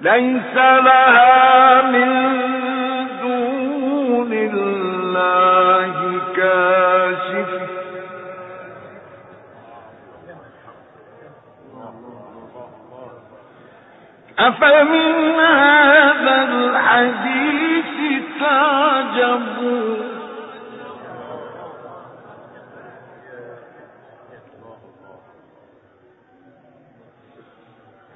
ليس لها من دون الله كاشف. أفمن هذا الحديث تعجبون وتضحكون ولا تبكون وأنتم سامدون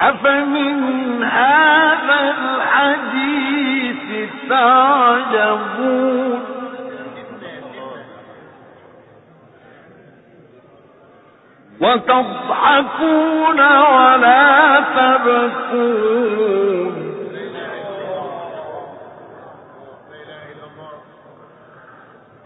أفمن هذا الحديث تعجبون؟ وتضحكون ولا تبكون.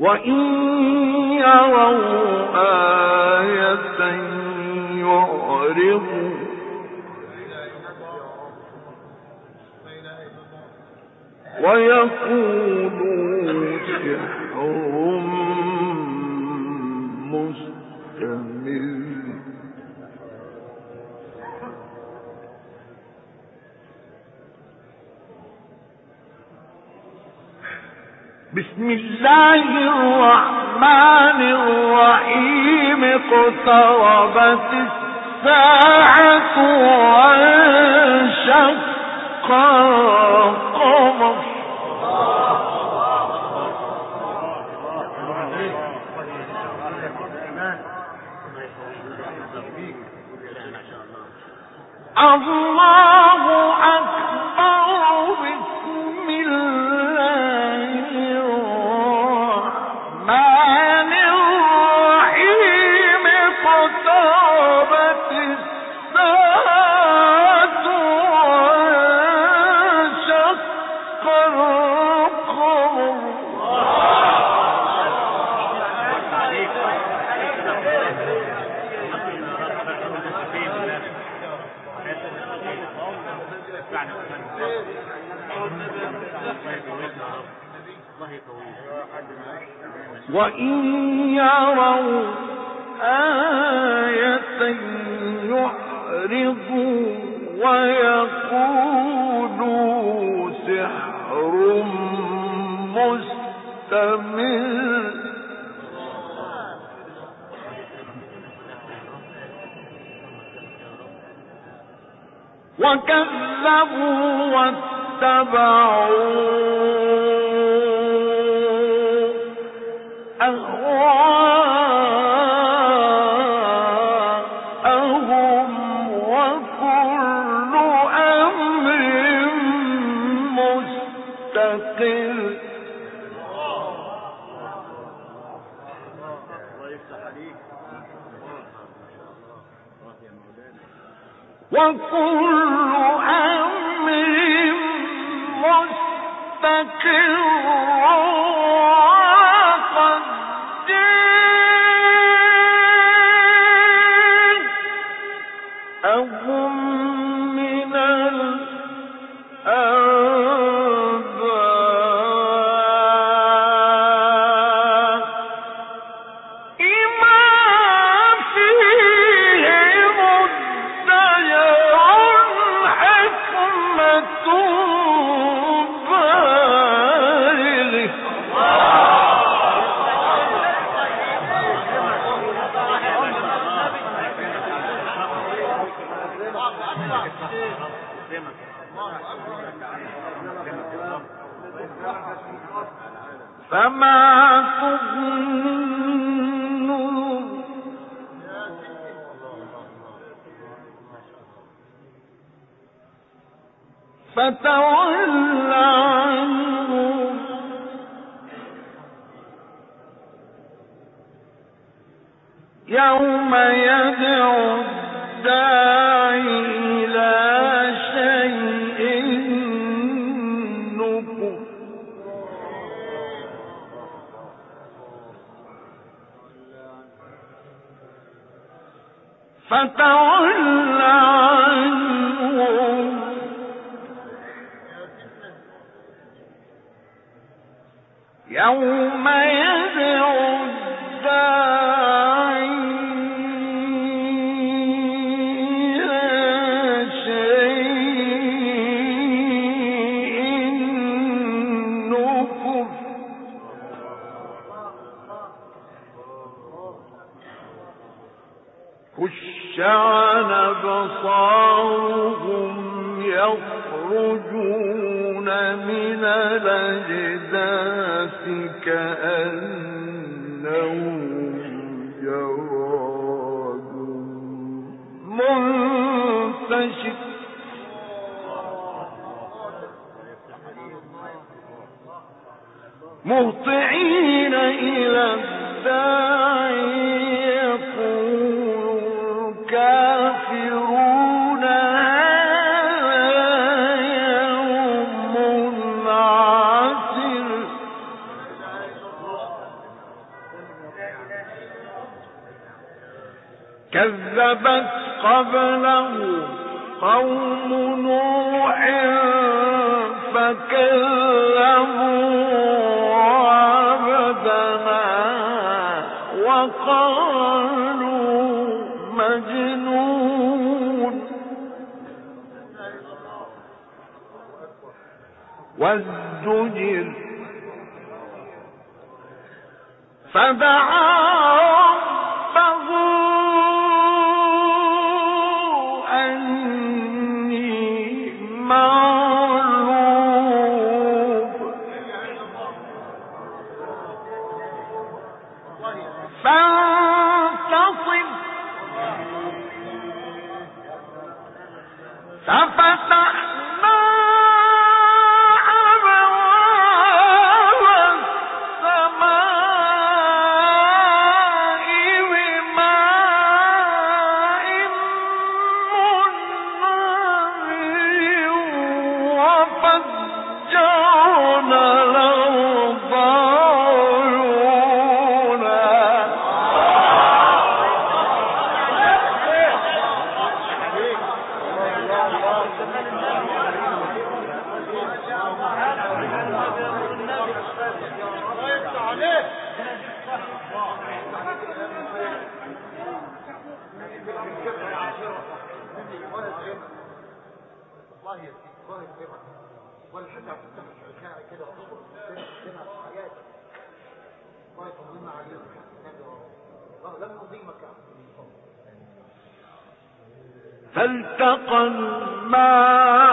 وإن يروا آية يعرضوا ويقولوا سحر بسم الله الرحمن الرحيم اقتربت الساعة وانشق القمر. الله أكبر بسم الله. وإن يروا آية يعرضوا ويقولوا سحر مستمر وكذبوا واتبعوا مستقر. فتول عنهم. يوم يدعو الداعي فتول يوم يدعو الداعي خشعن بصارهم يخرجون. من منتشر مهطعين إلى الداعي كذبت قبله قوم نوح فكذبوا عبدنا وقالوا مجنون. وازدجر. فدعا فالتقى الماء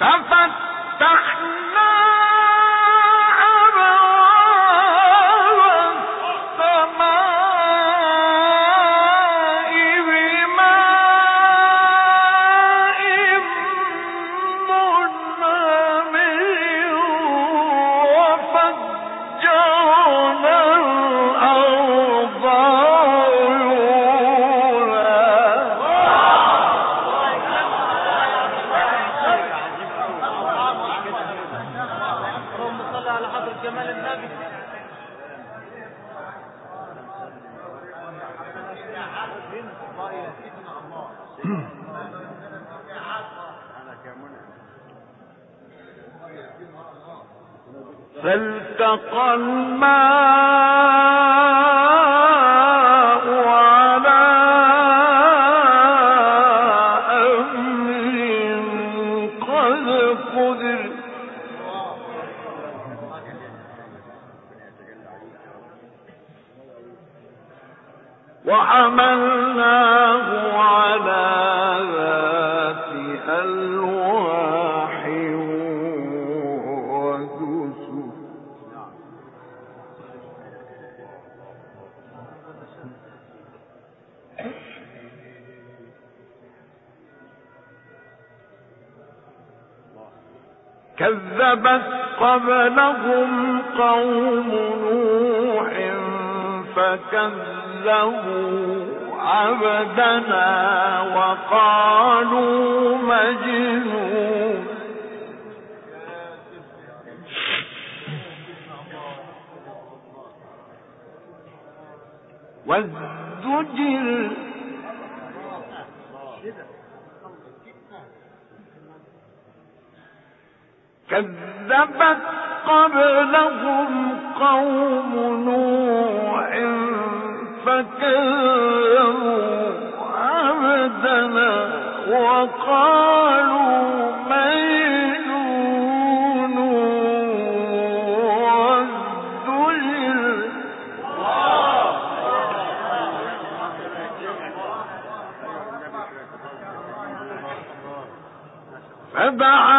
ففتحنا فالتقى الماء قبلهم قوم نوح فكذبوا عبدنا وقالوا مجنون. والزجر كذبت قبلهم قوم نوح فكذبوا عبدنا وقالوا مجنون والدجر فدعا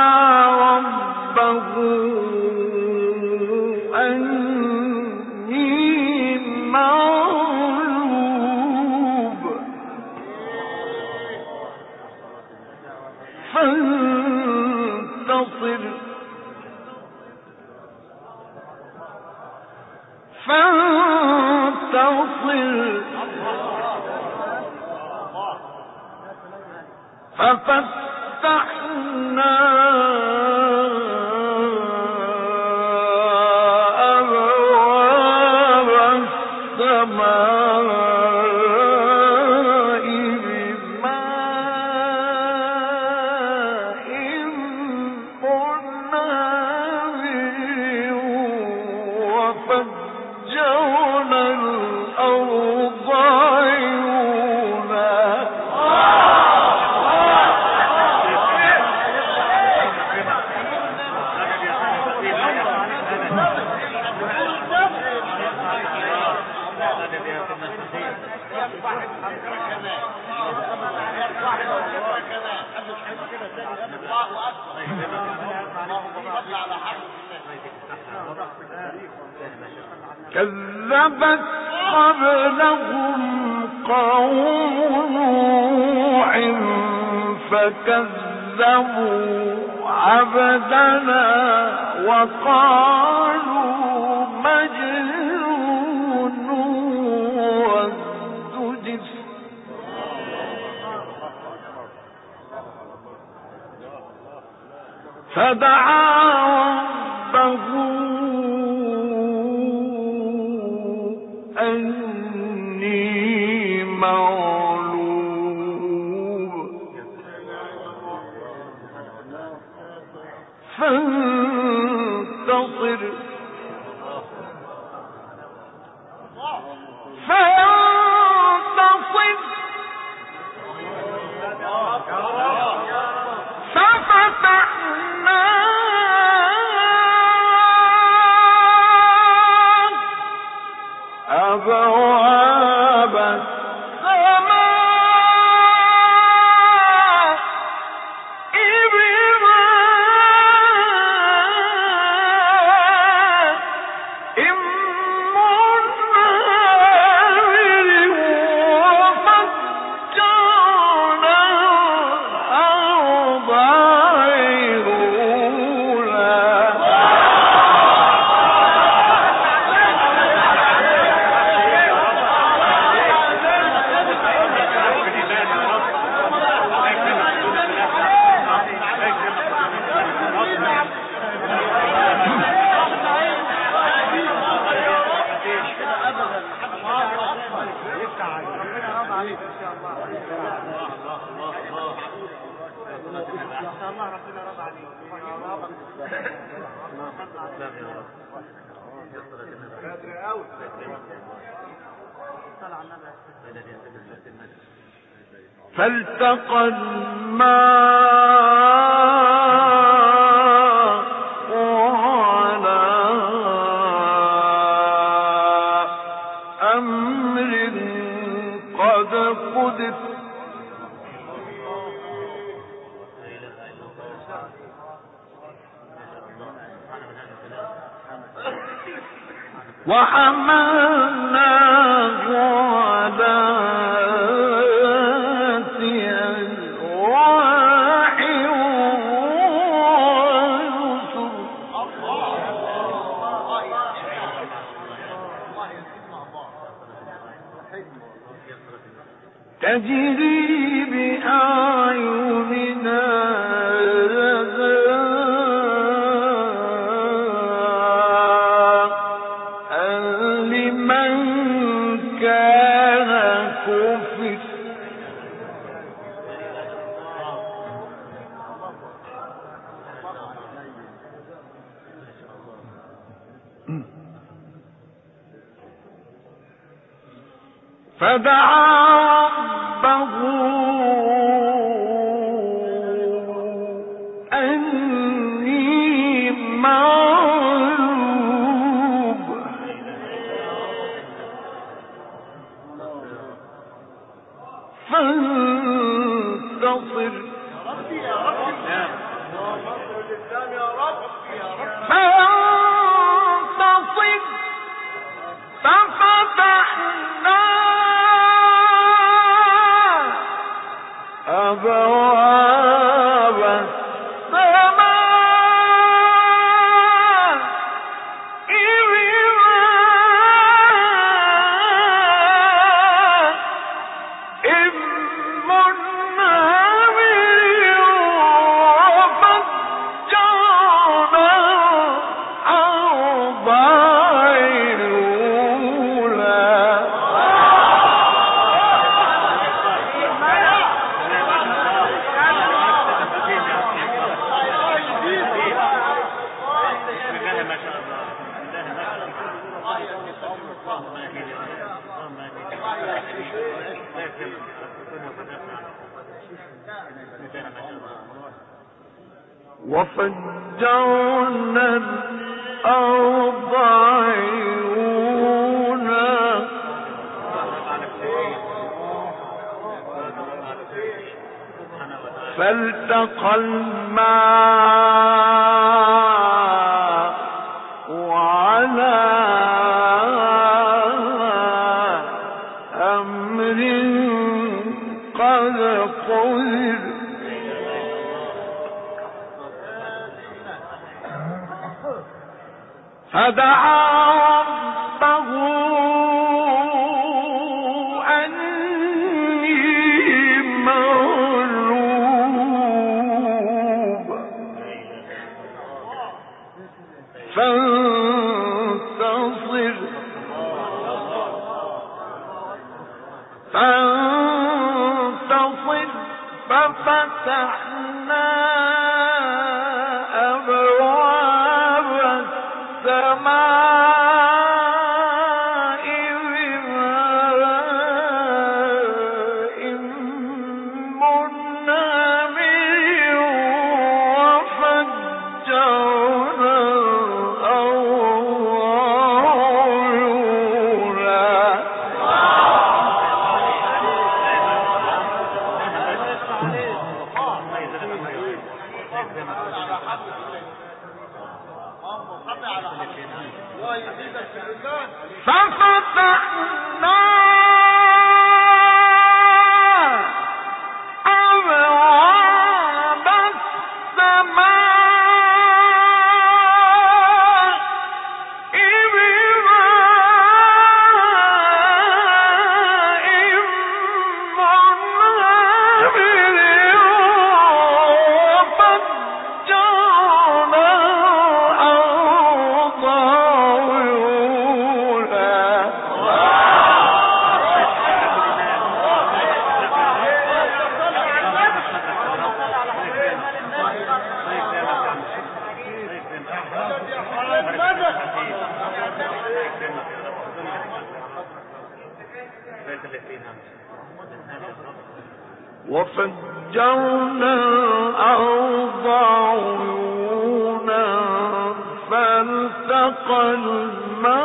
فدعا ربه فالتقى الماء وفجرنا الأرض عيونا. فالتقى الماء فانتصر ففتحنا خلق ما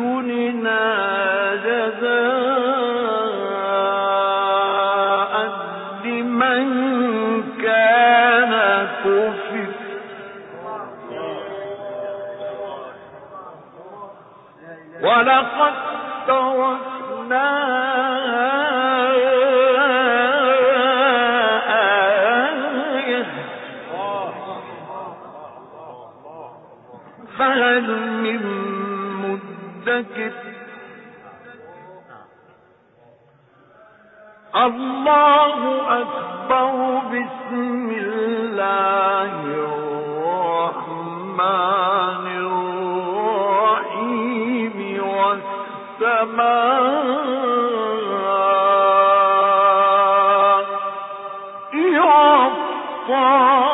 أعيننا الله أكبر بسم الله الرحمن الرحيم والسماء رفعا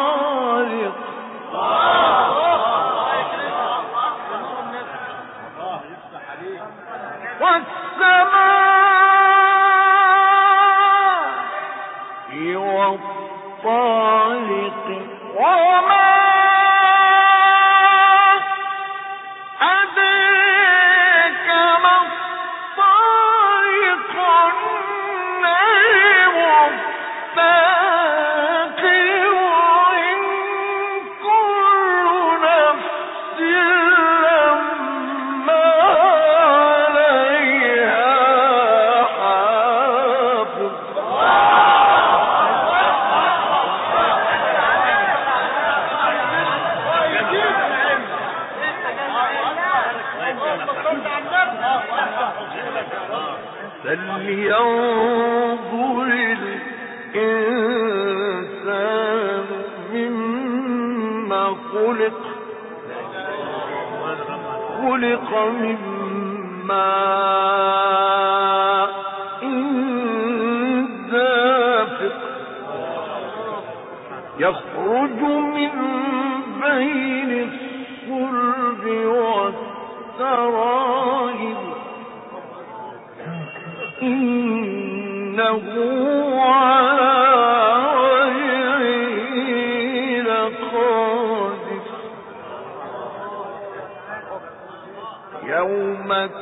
الصالحين فلينظر الإنسان مما خلق خلق مما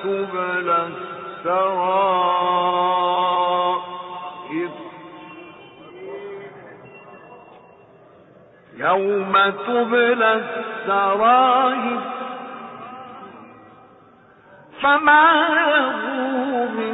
تبلى السرائر. يوم تبلى السرائر. فما له من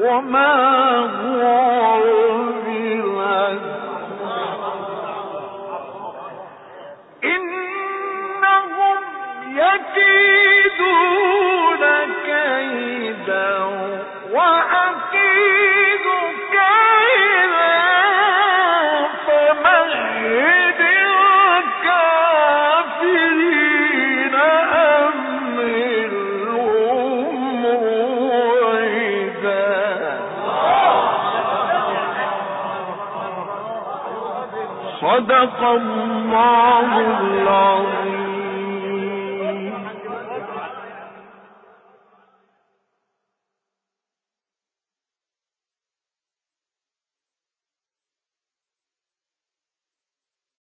وما إنهم يكيدون صدق الله العظيم.